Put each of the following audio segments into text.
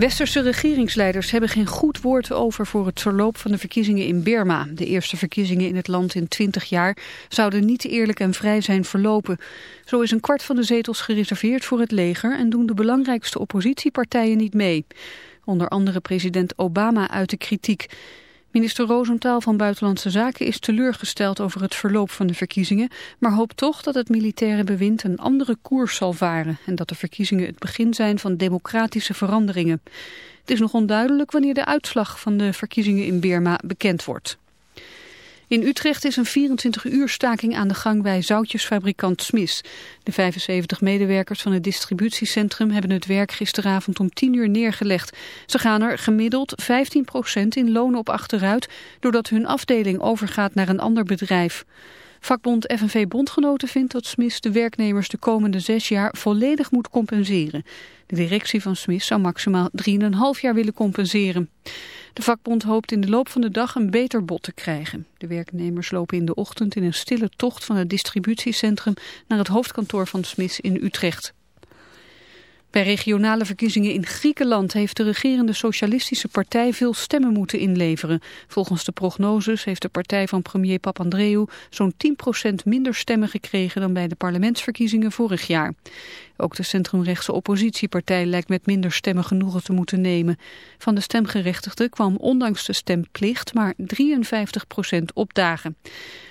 Westerse regeringsleiders hebben geen goed woord over voor het verloop van de verkiezingen in Birma. De eerste verkiezingen in het land in 20 jaar zouden niet eerlijk en vrij zijn verlopen. Zo is een kwart van de zetels gereserveerd voor het leger en doen de belangrijkste oppositiepartijen niet mee. Onder andere president Obama uit de kritiek. Minister Rosenthal van Buitenlandse Zaken is teleurgesteld over het verloop van de verkiezingen, maar hoopt toch dat het militaire bewind een andere koers zal varen en dat de verkiezingen het begin zijn van democratische veranderingen. Het is nog onduidelijk wanneer de uitslag van de verkiezingen in Birma bekend wordt. In Utrecht is een 24-uur staking aan de gang bij zoutjesfabrikant Smis. De 75 medewerkers van het distributiecentrum hebben het werk gisteravond om 10 uur neergelegd. Ze gaan er gemiddeld 15% in loon op achteruit... doordat hun afdeling overgaat naar een ander bedrijf. Vakbond FNV Bondgenoten vindt dat Smis de werknemers de komende zes jaar volledig moet compenseren. De directie van Smis zou maximaal 3,5 jaar willen compenseren. De vakbond hoopt in de loop van de dag een beter bod te krijgen. De werknemers lopen in de ochtend in een stille tocht van het distributiecentrum naar het hoofdkantoor van Smits in Utrecht. Bij regionale verkiezingen in Griekenland heeft de regerende socialistische partij veel stemmen moeten inleveren. Volgens de prognoses heeft de partij van premier Papandreou zo'n 10% minder stemmen gekregen dan bij de parlementsverkiezingen vorig jaar. Ook de centrumrechtse oppositiepartij lijkt met minder stemmen genoegen te moeten nemen. Van de stemgerechtigden kwam ondanks de stemplicht maar 53% opdagen.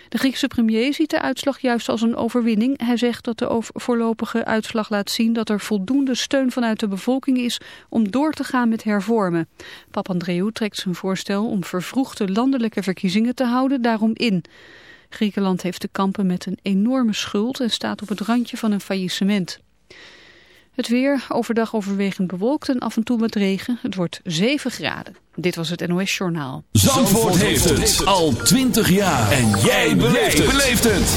De Griekse premier ziet de uitslag juist als een overwinning. Hij zegt dat de voorlopige uitslag laat zien dat er voldoende steun vanuit de bevolking is om door te gaan met hervormen. Papandreou trekt zijn voorstel om vervroegde landelijke verkiezingen te houden daarom in. Griekenland heeft te kampen met een enorme schuld en staat op het randje van een faillissement. Het weer overdag overwegend bewolkt en af en toe met regen. Het wordt 7 graden. Dit was het NOS Journaal. Zandvoort, heeft het al 20 jaar. En jij beleeft het.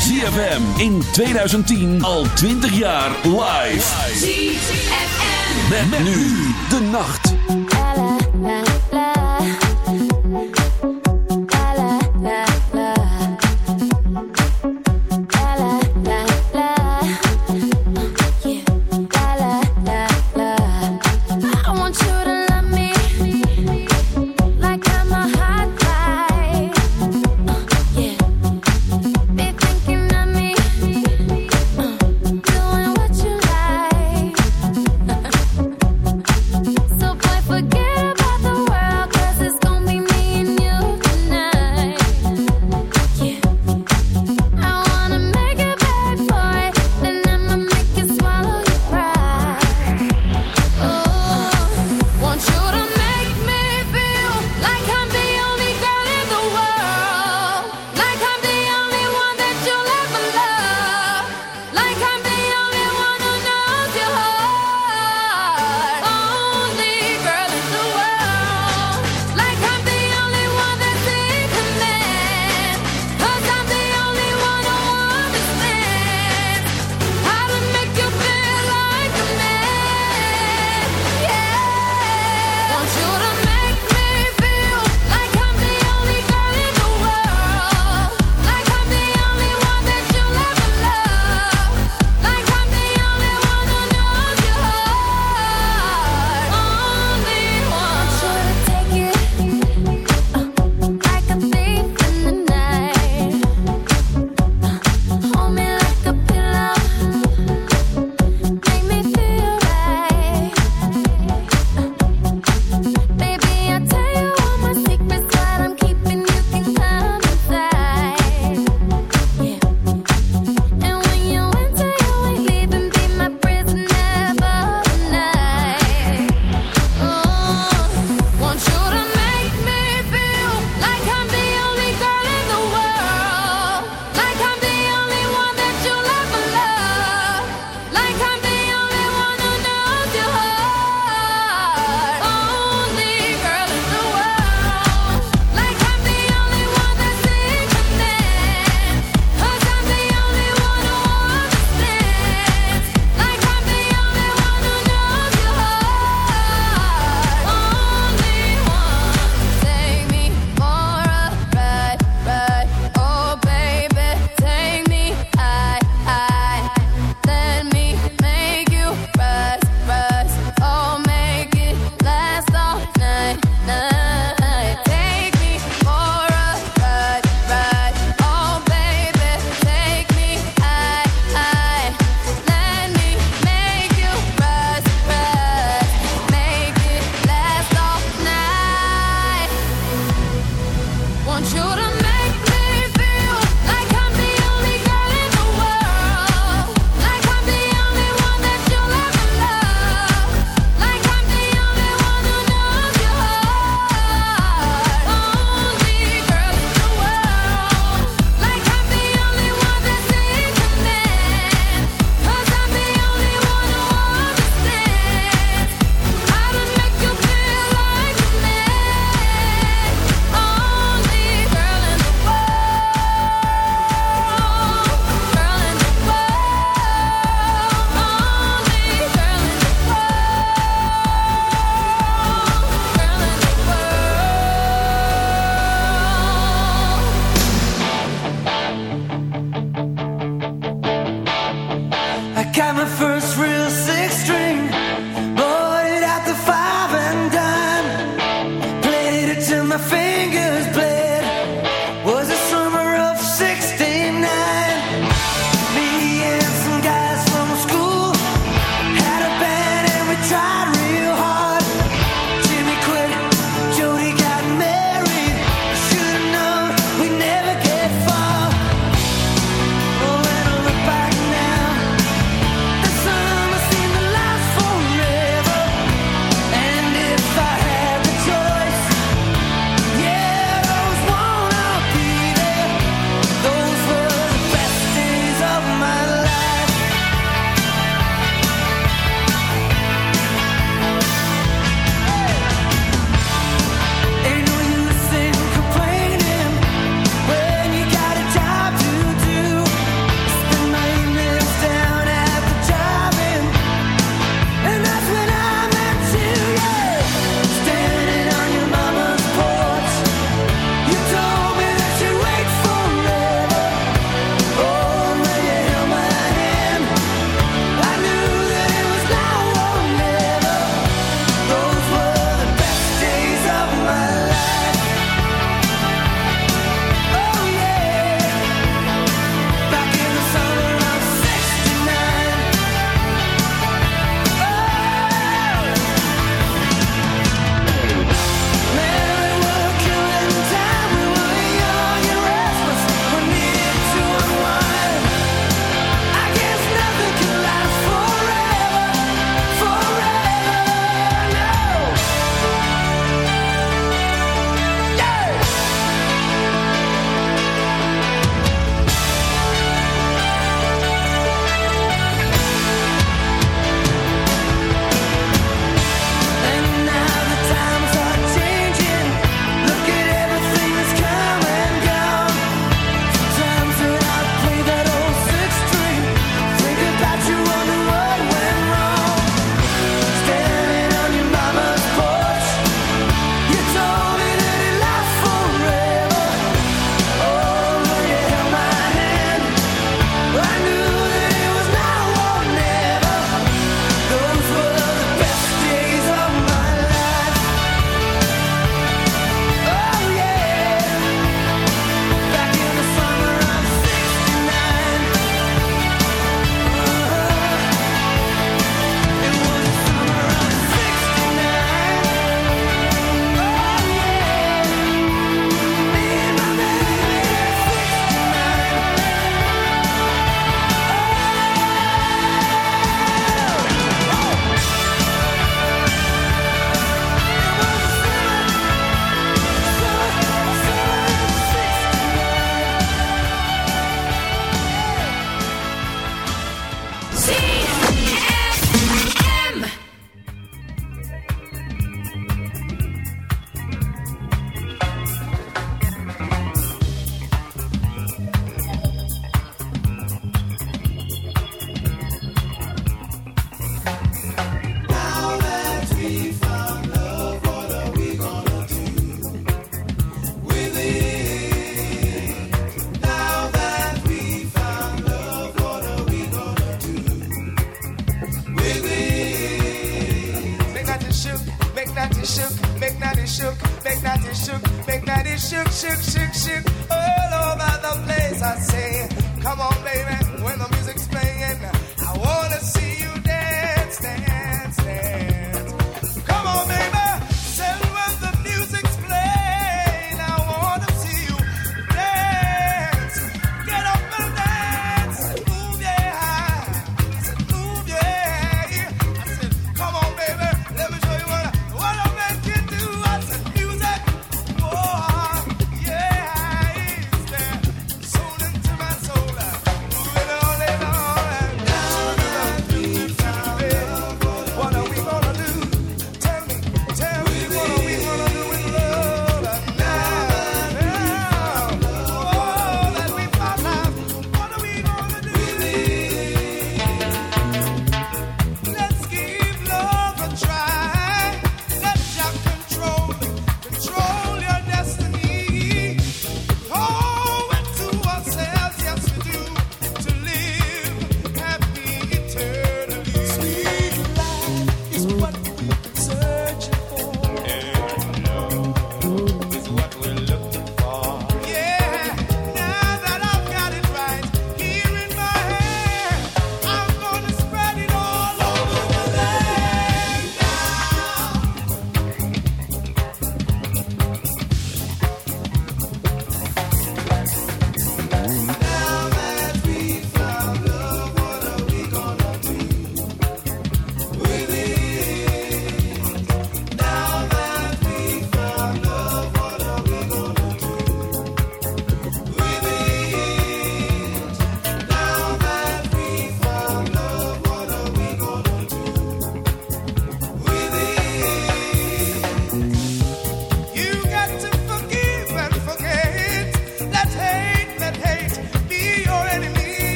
ZFM in 2010 al 20 jaar live. ZFM. Met, nu de nacht.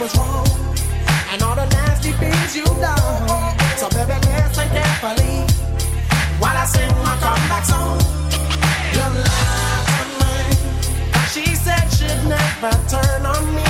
was wrong and all the nasty things you've done. So baby, listen carefully while I sing my comeback song. You lied to mine. She said she'd never turn on me.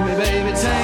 me, baby, tainted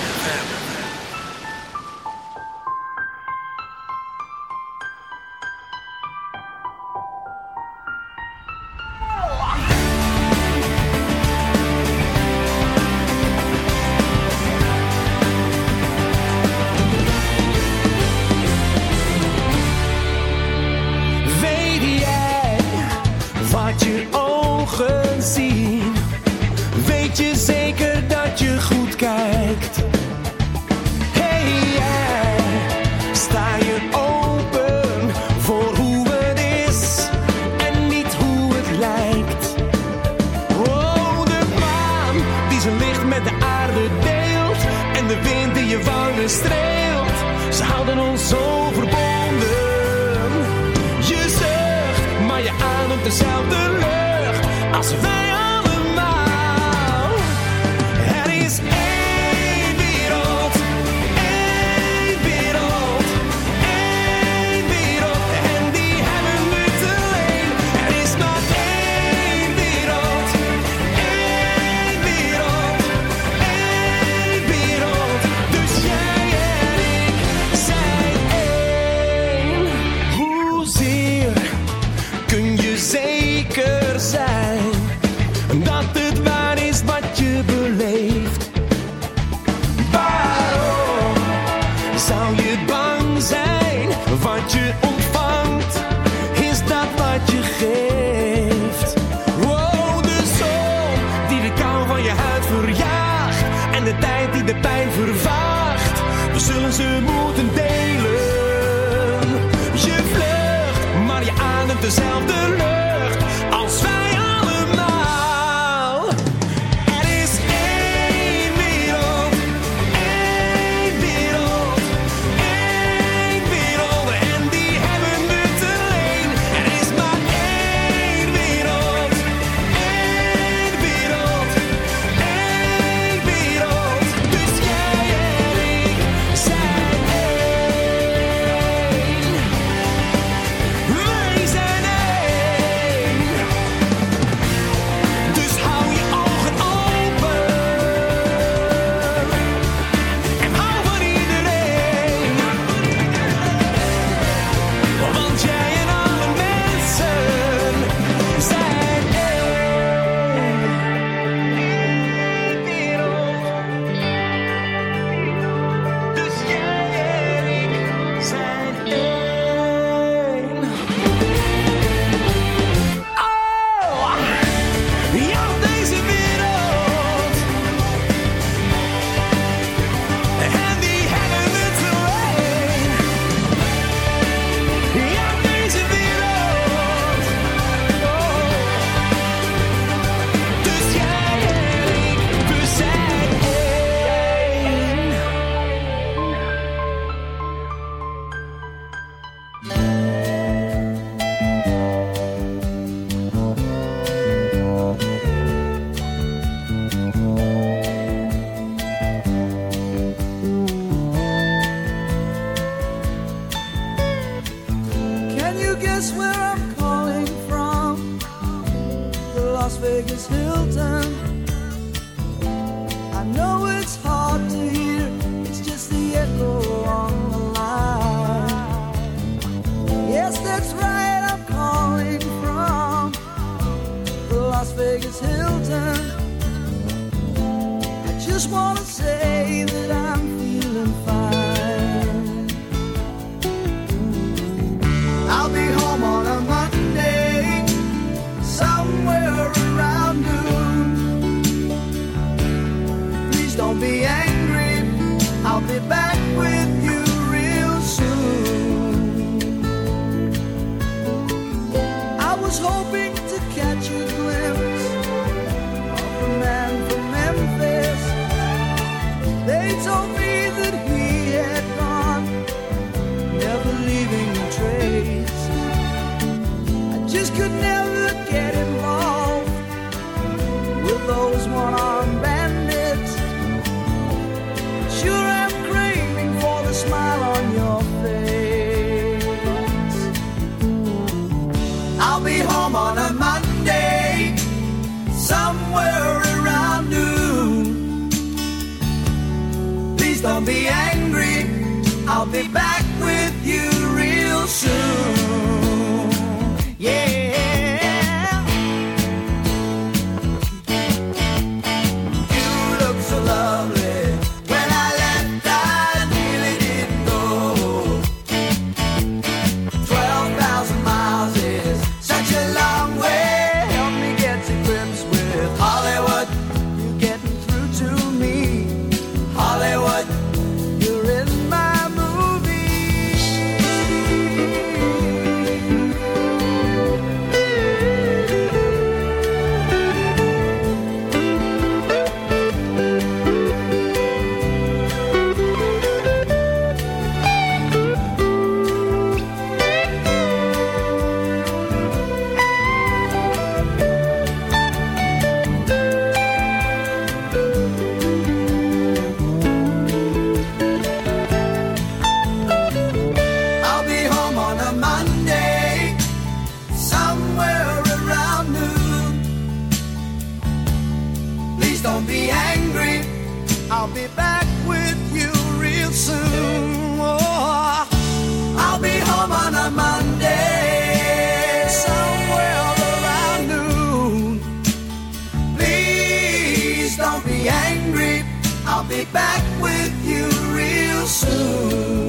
Soon.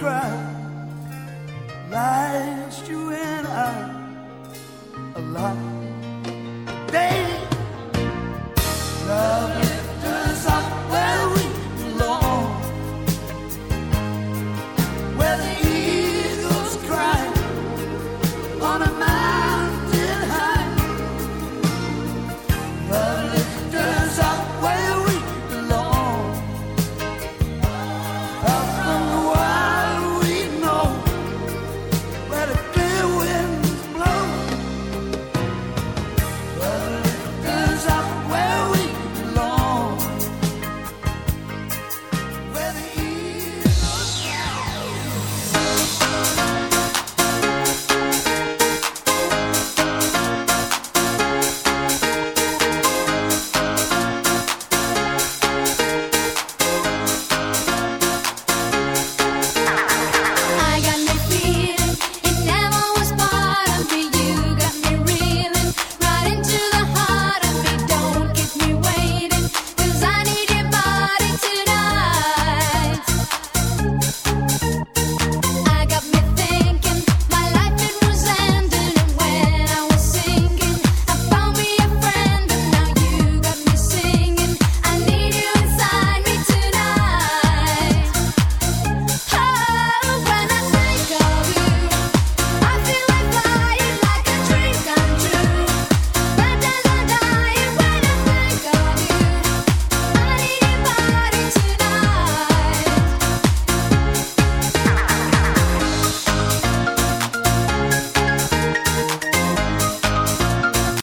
cry.